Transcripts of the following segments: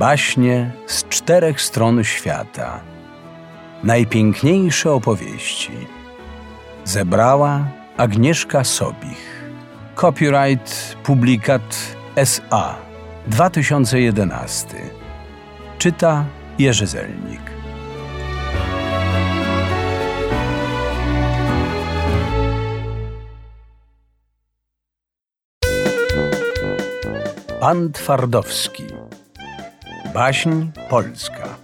Baśnie z czterech stron świata. Najpiękniejsze opowieści. Zebrała Agnieszka Sobich. Copyright Publikat SA 2011. Czyta Jerzy Zelnik. Pan Twardowski. Baśń polska.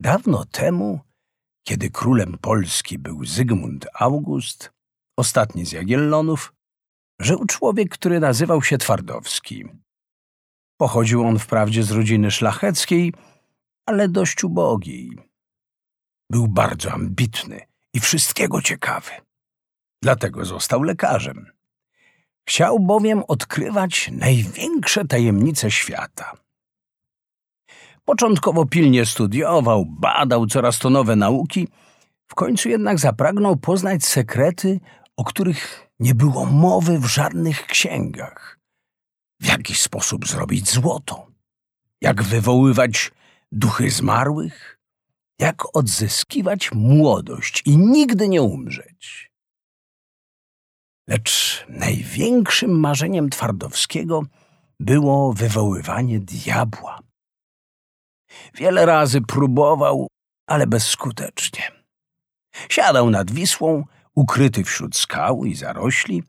Dawno temu, kiedy królem Polski był Zygmunt August, ostatni z Jagiellonów, żył człowiek, który nazywał się Twardowski. Pochodził on wprawdzie z rodziny szlacheckiej, ale dość ubogiej. Był bardzo ambitny i wszystkiego ciekawy. Dlatego został lekarzem. Chciał bowiem odkrywać największe tajemnice świata. Początkowo pilnie studiował, badał coraz to nowe nauki, w końcu jednak zapragnął poznać sekrety, o których nie było mowy w żadnych księgach. W jaki sposób zrobić złoto? Jak wywoływać duchy zmarłych? Jak odzyskiwać młodość i nigdy nie umrzeć? Lecz największym marzeniem Twardowskiego było wywoływanie diabła. Wiele razy próbował, ale bezskutecznie. Siadał nad Wisłą, ukryty wśród skał i zarośli,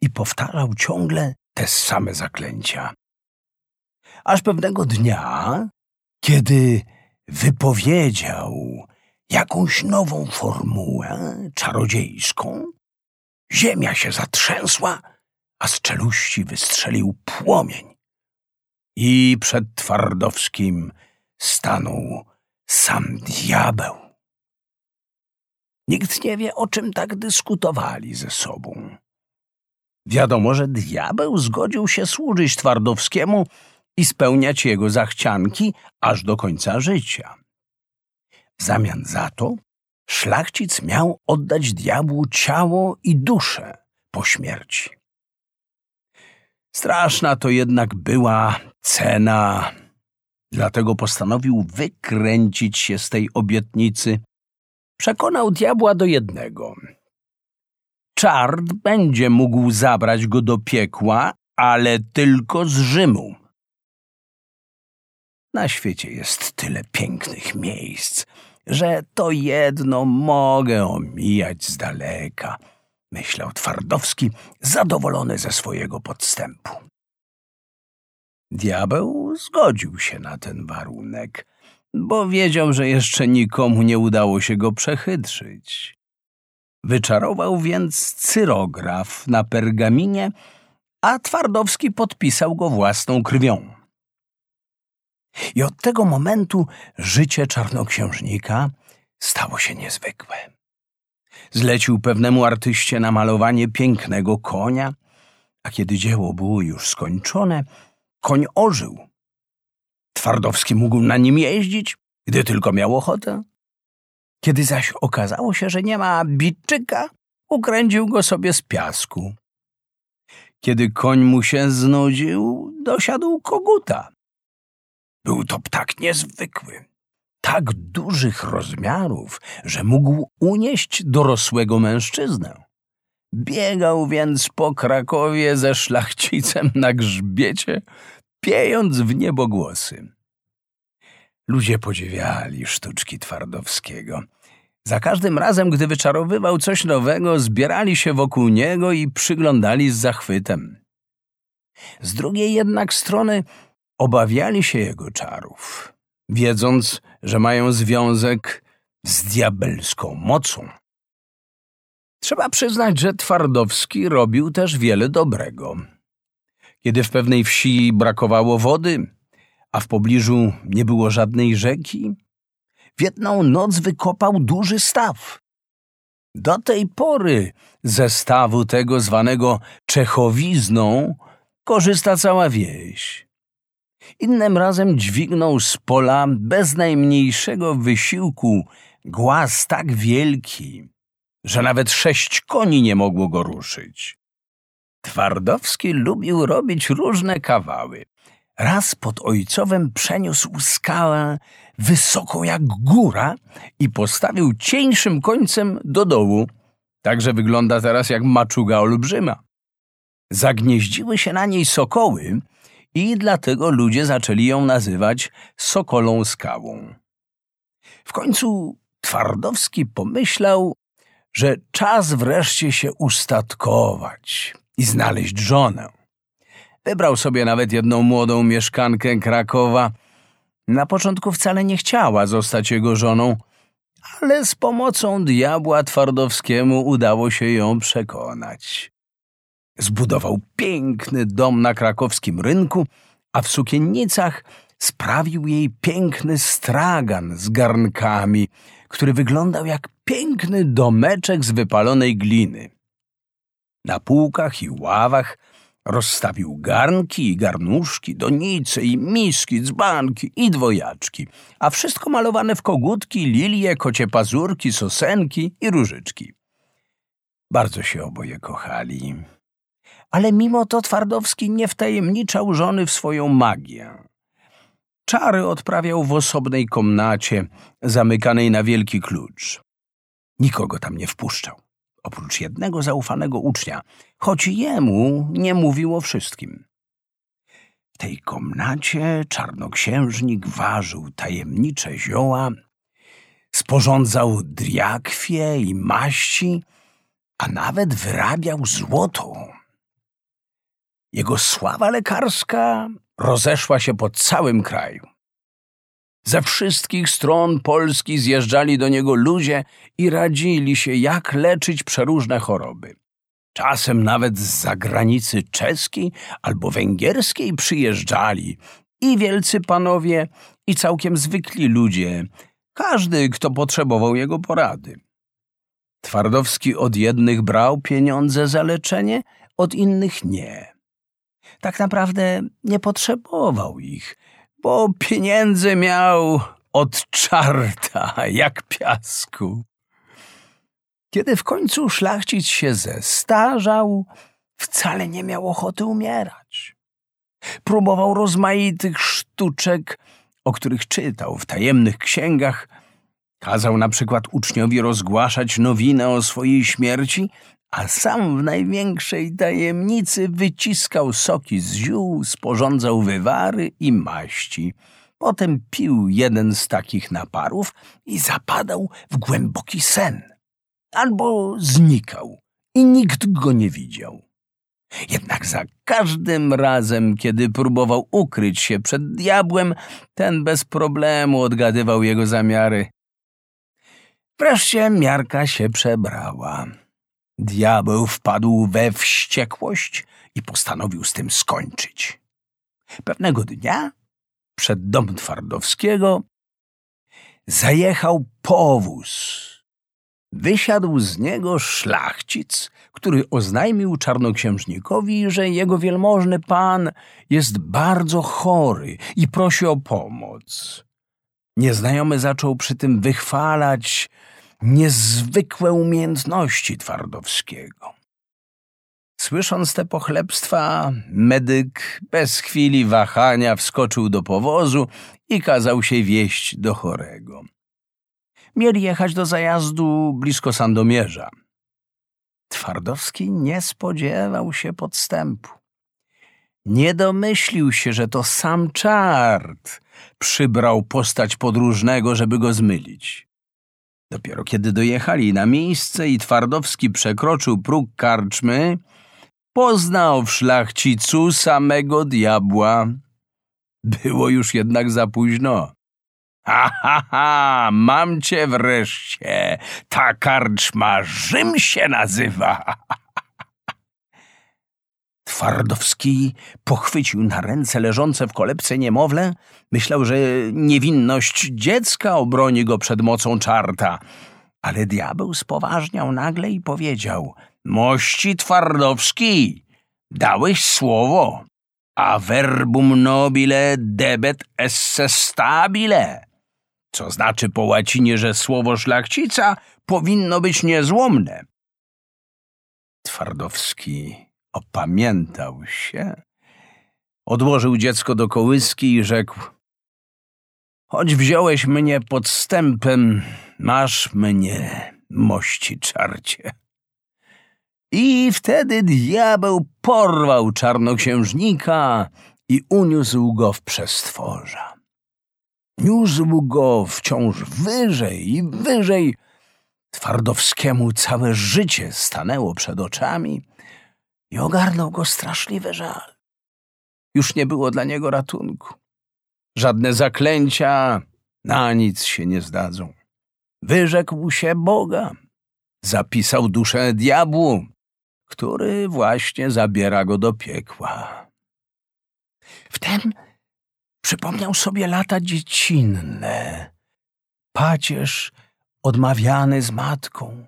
i powtarzał ciągle te same zaklęcia. Aż pewnego dnia, kiedy wypowiedział jakąś nową formułę czarodziejską, ziemia się zatrzęsła, a z czeluści wystrzelił płomień. I przed Twardowskim stanął sam diabeł. Nikt nie wie, o czym tak dyskutowali ze sobą. Wiadomo, że diabeł zgodził się służyć Twardowskiemu i spełniać jego zachcianki aż do końca życia. W zamian za to szlachcic miał oddać diabłu ciało i duszę po śmierci. Straszna to jednak była cena Dlatego postanowił wykręcić się z tej obietnicy. Przekonał diabła do jednego. Czard będzie mógł zabrać go do piekła, ale tylko z Rzymu. Na świecie jest tyle pięknych miejsc, że to jedno mogę omijać z daleka, myślał Twardowski, zadowolony ze swojego podstępu. Diabeł zgodził się na ten warunek, bo wiedział, że jeszcze nikomu nie udało się go przechytrzyć. Wyczarował więc cyrograf na pergaminie, a Twardowski podpisał go własną krwią. I od tego momentu życie czarnoksiężnika stało się niezwykłe. Zlecił pewnemu artyście namalowanie pięknego konia, a kiedy dzieło było już skończone, Koń ożył. Twardowski mógł na nim jeździć, gdy tylko miał ochotę. Kiedy zaś okazało się, że nie ma bitczyka, ukręcił go sobie z piasku. Kiedy koń mu się znudził, dosiadł koguta. Był to ptak niezwykły, tak dużych rozmiarów, że mógł unieść dorosłego mężczyznę. Biegał więc po Krakowie ze szlachcicem na grzbiecie, piejąc w niebogłosy. Ludzie podziwiali sztuczki Twardowskiego. Za każdym razem, gdy wyczarowywał coś nowego, zbierali się wokół niego i przyglądali z zachwytem. Z drugiej jednak strony obawiali się jego czarów, wiedząc, że mają związek z diabelską mocą. Trzeba przyznać, że Twardowski robił też wiele dobrego. Kiedy w pewnej wsi brakowało wody, a w pobliżu nie było żadnej rzeki, w jedną noc wykopał duży staw. Do tej pory ze stawu tego zwanego Czechowizną korzysta cała wieś. Innym razem dźwignął z pola bez najmniejszego wysiłku głaz tak wielki, że nawet sześć koni nie mogło go ruszyć. Twardowski lubił robić różne kawały. Raz pod ojcowem przeniósł skałę wysoką jak góra i postawił cieńszym końcem do dołu. Także wygląda teraz jak maczuga olbrzyma. Zagnieździły się na niej sokoły i dlatego ludzie zaczęli ją nazywać Sokolą Skałą. W końcu Twardowski pomyślał, że czas wreszcie się ustatkować i znaleźć żonę. Wybrał sobie nawet jedną młodą mieszkankę Krakowa. Na początku wcale nie chciała zostać jego żoną, ale z pomocą diabła Twardowskiemu udało się ją przekonać. Zbudował piękny dom na krakowskim rynku, a w sukiennicach sprawił jej piękny stragan z garnkami, który wyglądał jak piękny domeczek z wypalonej gliny. Na półkach i ławach rozstawił garnki i garnuszki, donice i miski, dzbanki i dwojaczki, a wszystko malowane w kogutki, lilie, kocie pazurki, sosenki i różyczki. Bardzo się oboje kochali. Ale mimo to Twardowski nie wtajemniczał żony w swoją magię. Czary odprawiał w osobnej komnacie, zamykanej na wielki klucz. Nikogo tam nie wpuszczał, oprócz jednego zaufanego ucznia, choć jemu nie mówił o wszystkim. W tej komnacie czarnoksiężnik ważył tajemnicze zioła, sporządzał driakwie i maści, a nawet wyrabiał złoto. Jego sława lekarska rozeszła się po całym kraju. Ze wszystkich stron Polski zjeżdżali do niego ludzie i radzili się, jak leczyć przeróżne choroby. Czasem nawet z zagranicy czeskiej albo węgierskiej przyjeżdżali i wielcy panowie, i całkiem zwykli ludzie, każdy, kto potrzebował jego porady. Twardowski od jednych brał pieniądze za leczenie, od innych nie. Tak naprawdę nie potrzebował ich, bo pieniędzy miał od czarta, jak piasku. Kiedy w końcu szlachcic się zestarzał, wcale nie miał ochoty umierać. Próbował rozmaitych sztuczek, o których czytał w tajemnych księgach. Kazał na przykład uczniowi rozgłaszać nowinę o swojej śmierci, a sam w największej tajemnicy wyciskał soki z ziół, sporządzał wywary i maści. Potem pił jeden z takich naparów i zapadał w głęboki sen. Albo znikał i nikt go nie widział. Jednak za każdym razem, kiedy próbował ukryć się przed diabłem, ten bez problemu odgadywał jego zamiary. Wreszcie miarka się przebrała. Diabeł wpadł we wściekłość i postanowił z tym skończyć. Pewnego dnia przed dom Twardowskiego zajechał powóz. Wysiadł z niego szlachcic, który oznajmił czarnoksiężnikowi, że jego wielmożny pan jest bardzo chory i prosi o pomoc. Nieznajomy zaczął przy tym wychwalać niezwykłe umiejętności Twardowskiego. Słysząc te pochlebstwa, medyk bez chwili wahania wskoczył do powozu i kazał się wieść do chorego. Mieli jechać do zajazdu blisko Sandomierza. Twardowski nie spodziewał się podstępu. Nie domyślił się, że to sam czart przybrał postać podróżnego, żeby go zmylić. Dopiero kiedy dojechali na miejsce i Twardowski przekroczył próg karczmy, poznał w szlachcicu samego diabła. Było już jednak za późno. Ha, ha, ha, mam cię wreszcie. Ta karczma Rzym się nazywa. Twardowski pochwycił na ręce leżące w kolebce niemowlę. Myślał, że niewinność dziecka obroni go przed mocą czarta. Ale diabeł spoważniał nagle i powiedział — Mości Twardowski, dałeś słowo, a verbum nobile debet esse stabile, co znaczy po łacinie, że słowo szlachcica powinno być niezłomne. Twardowski opamiętał się, odłożył dziecko do kołyski i rzekł Choć wziąłeś mnie podstępem, masz mnie, mości czarcie. I wtedy diabeł porwał czarnoksiężnika i uniósł go w przestworza. Niósł go wciąż wyżej i wyżej. Twardowskiemu całe życie stanęło przed oczami i ogarnął go straszliwy żal. Już nie było dla niego ratunku. Żadne zaklęcia na nic się nie zdadzą. Wyrzekł się Boga, zapisał duszę diabłu, który właśnie zabiera go do piekła. Wtem przypomniał sobie lata dziecinne, pacierz odmawiany z matką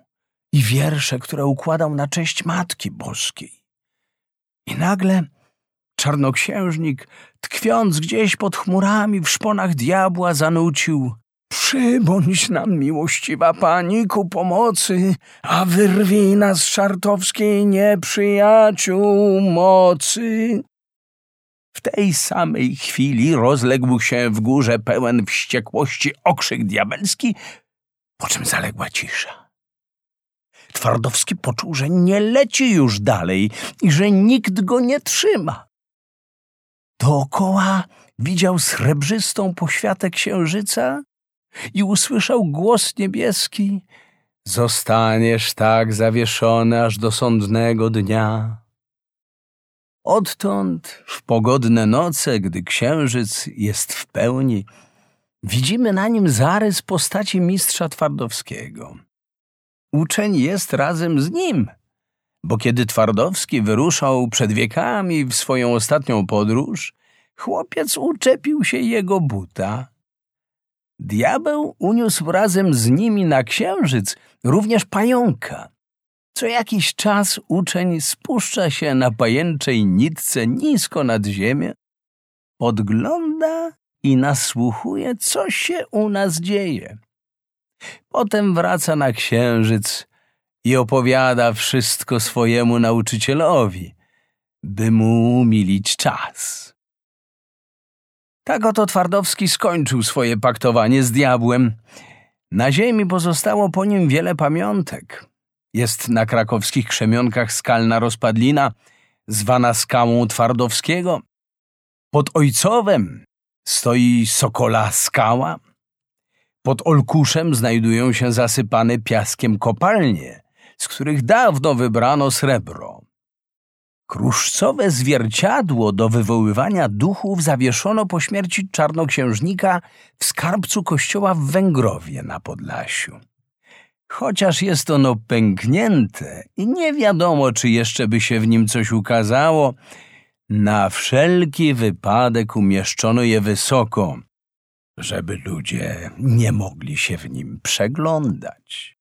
i wiersze, które układał na cześć Matki Boskiej. I nagle czarnoksiężnik, tkwiąc gdzieś pod chmurami w szponach diabła, zanucił Przybądź nam, miłościwa pani, ku pomocy, a wyrwij nas z szartowskiej nieprzyjaciół mocy. W tej samej chwili rozległ się w górze pełen wściekłości okrzyk diabelski, po czym zaległa cisza. Twardowski poczuł, że nie leci już dalej i że nikt go nie trzyma. Dookoła widział srebrzystą poświatę księżyca i usłyszał głos niebieski Zostaniesz tak zawieszony aż do sądnego dnia. Odtąd w pogodne noce, gdy księżyc jest w pełni, widzimy na nim zarys postaci mistrza Twardowskiego. Uczeń jest razem z nim, bo kiedy Twardowski wyruszał przed wiekami w swoją ostatnią podróż, chłopiec uczepił się jego buta. Diabeł uniósł razem z nimi na księżyc również pająka. Co jakiś czas uczeń spuszcza się na pajęczej nitce nisko nad ziemię, podgląda i nasłuchuje, co się u nas dzieje. Potem wraca na księżyc i opowiada wszystko swojemu nauczycielowi, by mu umilić czas. Tak oto Twardowski skończył swoje paktowanie z diabłem. Na ziemi pozostało po nim wiele pamiątek. Jest na krakowskich krzemionkach skalna rozpadlina, zwana skałą Twardowskiego. Pod Ojcowem stoi Sokola skała. Pod Olkuszem znajdują się zasypane piaskiem kopalnie, z których dawno wybrano srebro. Kruszcowe zwierciadło do wywoływania duchów zawieszono po śmierci czarnoksiężnika w skarbcu kościoła w Węgrowie na Podlasiu. Chociaż jest ono pęknięte i nie wiadomo, czy jeszcze by się w nim coś ukazało, na wszelki wypadek umieszczono je wysoko, żeby ludzie nie mogli się w nim przeglądać.